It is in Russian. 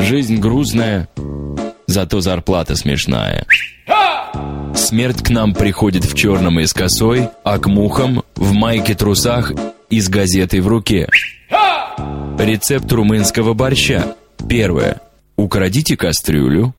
Жизнь грузная, зато зарплата смешная. Смерть к нам приходит в черном и с косой, а к мухам в майке-трусах и с газетой в руке. Рецепт румынского борща. Первое. Украдите кастрюлю,